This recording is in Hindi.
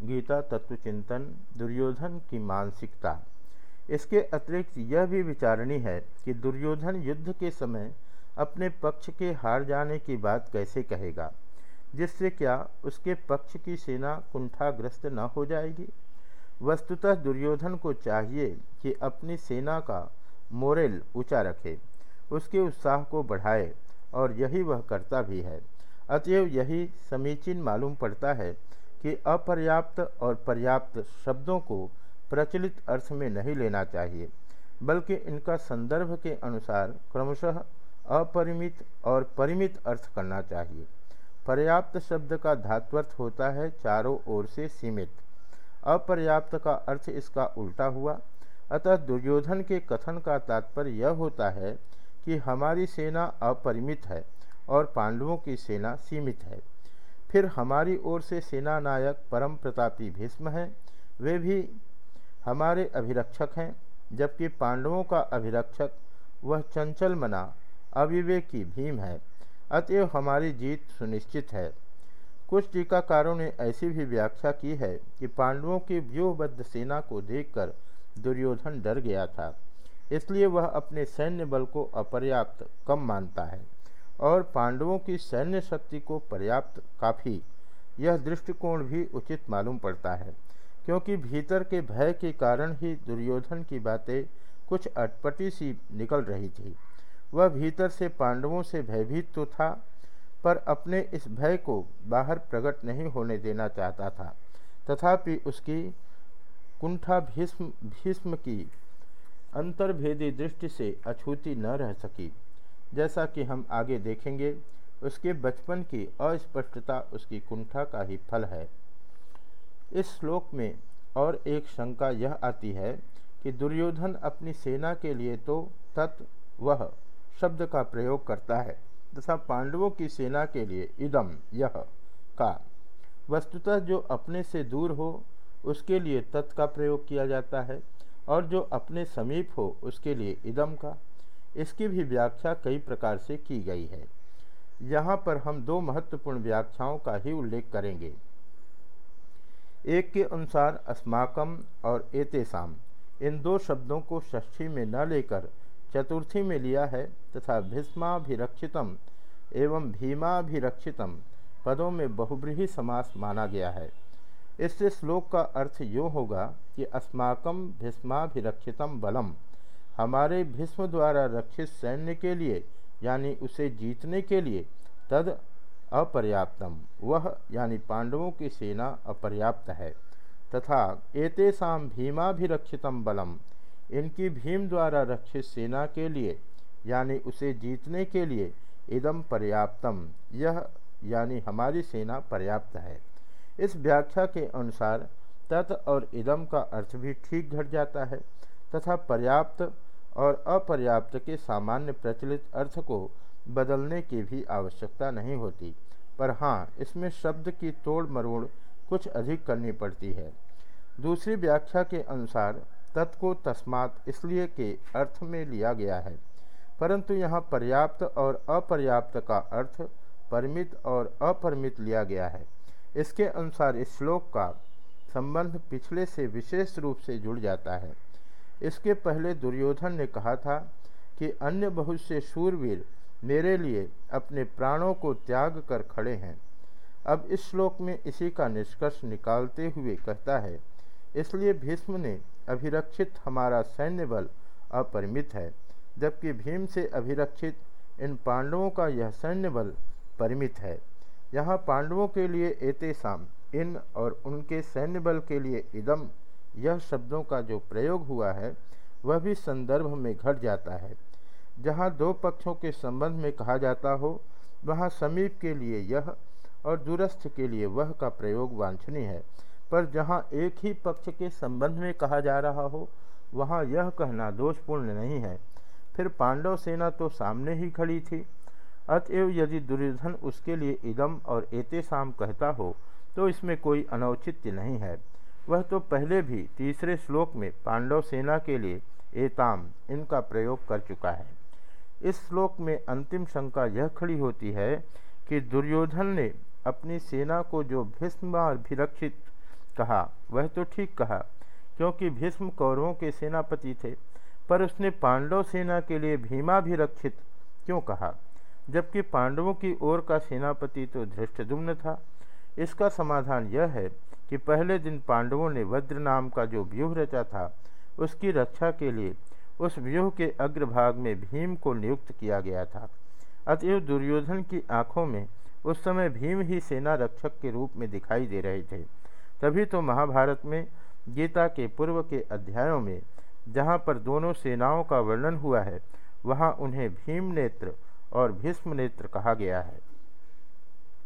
गीता, तत्वचिंतन, दुर्योधन की मानसिकता। इसके अतिरिक्त यह भी विचारणी है कि दुर्योधन युद्ध के समय अपने पक्ष के हार जाने की बात कैसे कहेगा, जिससे क्या उसके पक्ष की सेना कुंठाग्रस्त न हो जाएगी? वस्तुतः दुर्योधन को चाहिए कि अपनी सेना का मोरेल ऊँचा रखे, उसके उत्साह को बढ़ाए, और यही वह करता भी है। अतएव यही समीचीन मालूम पड़ता है कि अपर्याप्त और पर्याप्त शब्दों को प्रचलित अर्थ में नहीं लेना चाहिए, बल्कि इनका संदर्भ के अनुसार क्रमशः अपरिमित और परिमित अर्थ करना चाहिए। पर्याप्त शब्द का धात्वर्थ होता है चारों ओर से सीमित। अपर्याप्त का अर्थ इसका उल्टा हुआ। अतः दुर्योधन के कथन का तात्पर्य यह होता है कि हमारी सेना अपरिमित है और पांडवों की सेना सीमित है। फिर हमारी ओर से सेना नायक परम प्रतापी भीष्म हैं। वे भी हमारे अभिरक्षक हैं, जबकि पांडवों का अभिरक्षक वह चंचल मना अविवेकी भीम है। अतएव हमारी जीत सुनिश्चित है। कुछ टीकाकारों ने ऐसी भी व्याख्या की है कि पांडवों की व्यूहबद्ध सेना को देखकर दुर्योधन डर गया था, इसलिए वह अपने सैन्य बल को अपर्याप्त कम मानता है। और पांडवों की सैन्य शक्ति को पर्याप्त काफ़ी, यह दृष्टिकोण भी उचित मालूम पड़ता है, क्योंकि भीतर के भय के कारण ही दुर्योधन की बातें कुछ अटपटी सी निकल रही थी। वह भीतर से पांडवों से भयभीत तो था, पर अपने इस भय को बाहर प्रकट नहीं होने देना चाहता था। तथापि उसकी कुंठा भीष्म भीष्म की अंतर्भेदी दृष्टि से अछूती न रह सकी। जैसा कि हम आगे देखेंगे, उसके बचपन की अस्पष्टता उसकी कुंठा का ही फल है। इस श्लोक में और एक शंका यह आती है कि दुर्योधन अपनी सेना के लिए तो तत् वह शब्द का प्रयोग करता है, तथा पांडवों की सेना के लिए इदम यह का। वस्तुतः जो अपने से दूर हो, उसके लिए तत् का प्रयोग किया जाता है, और जो अपने समीप हो, उसके लिए इदम का। इसकी भी व्याख्या कई प्रकार से की गई है। यहाँ पर हम दो महत्वपूर्ण व्याख्याओं का ही उल्लेख करेंगे। एक के अनुसार अस्माकम और एतेसाम इन दो शब्दों को षष्ठी में न लेकर चतुर्थी में लिया है तथा भीष्माभिरक्षितम एवं भीमाभिरक्षितम पदों में बहुब्रीही समास माना गया है। इससे श्लोक का अर्थ यो होगा कि अस्माकम भीष्माभिरक्षितम बलम। हमारे भीष्म द्वारा रक्षित सैन्य के लिए, यानी उसे जीतने के लिए, तद अपर्याप्तम। वह, यानी पांडवों की सेना, अपर्याप्त है। तथा एतेषा भीमाभिरक्षितम बलम। इनकी भीम द्वारा रक्षित सेना के लिए, यानी उसे जीतने के लिए इदम पर्याप्तम। यह, यानी हमारी सेना पर्याप्त है। इस व्याख्या के अनुसार तत् और इदम का अर्थ भी ठीक घट जाता है। तथा पर्याप्त और अपर्याप्त के सामान्य प्रचलित अर्थ को बदलने की भी आवश्यकता नहीं होती। पर हाँ इसमें शब्द की तोड़ मरोड़ कुछ अधिक करनी पड़ती है। दूसरी व्याख्या के अनुसार, तत् को तस्मात इसलिए के अर्थ में लिया गया है। परंतु यहाँ पर्याप्त और अपर्याप्त का अर्थ परिमित और अपरिमित लिया गया है। इसके अनुसार इस श्लोक का संबंध पिछले से विशेष रूप से जुड़ जाता है। इसके पहले दुर्योधन ने कहा था कि अन्य बहुत से शूरवीर मेरे लिए अपने प्राणों को त्याग कर खड़े हैं। अब इस श्लोक में इसी का निष्कर्ष निकालते हुए कहता है, इसलिए भीष्म ने अभिरक्षित हमारा सैन्य बल अपरिमित है, जबकि भीम से अभिरक्षित इन पांडवों का यह सैन्य बल परिमित है। यहाँ पांडवों के लिए एतेसाम, इन और उनके सैन्य बल के लिए इदम यह शब्दों का जो प्रयोग हुआ है, वह भी संदर्भ में घट जाता है। जहाँ दो पक्षों के संबंध में कहा जाता हो, वहाँ समीप के लिए यह और दूरस्थ के लिए वह का प्रयोग वांछनीय है। पर जहाँ एक ही पक्ष के संबंध में कहा जा रहा हो, वहाँ यह कहना दोषपूर्ण नहीं है। फिर पांडव सेना तो सामने ही खड़ी थी। अतएव यदि दुर्योधन उसके लिए इदम और एते शाम कहता हो तो इसमें कोई अनौचित्य नहीं है। वह तो पहले भी तीसरे श्लोक में पांडव सेना के लिए एताम इनका प्रयोग कर चुका है। इस श्लोक में अंतिम शंका यह खड़ी होती है कि दुर्योधन ने अपनी सेना को जो भीष्माभिरक्षित कहा, वह तो ठीक कहा, क्योंकि भीष्म कौरवों के सेनापति थे, पर उसने पांडव सेना के लिए भीमा भी रक्षित क्यों कहा? जबकि पांडवों की ओर का सेनापति तो धृष्टदुम्न था। इसका समाधान यह है कि पहले दिन पांडवों ने वज्र नाम का जो व्यूह रचा था, उसकी रक्षा के लिए उस व्यूह के अग्रभाग में भीम को नियुक्त किया गया था। अतएव दुर्योधन की आँखों में उस समय भीम ही सेना रक्षक के रूप में दिखाई दे रहे थे। तभी तो महाभारत में, गीता के पूर्व के अध्यायों में, जहाँ पर दोनों सेनाओं का वर्णन हुआ है, वहाँ उन्हें भीम नेत्र और भीष्म नेत्र कहा गया है।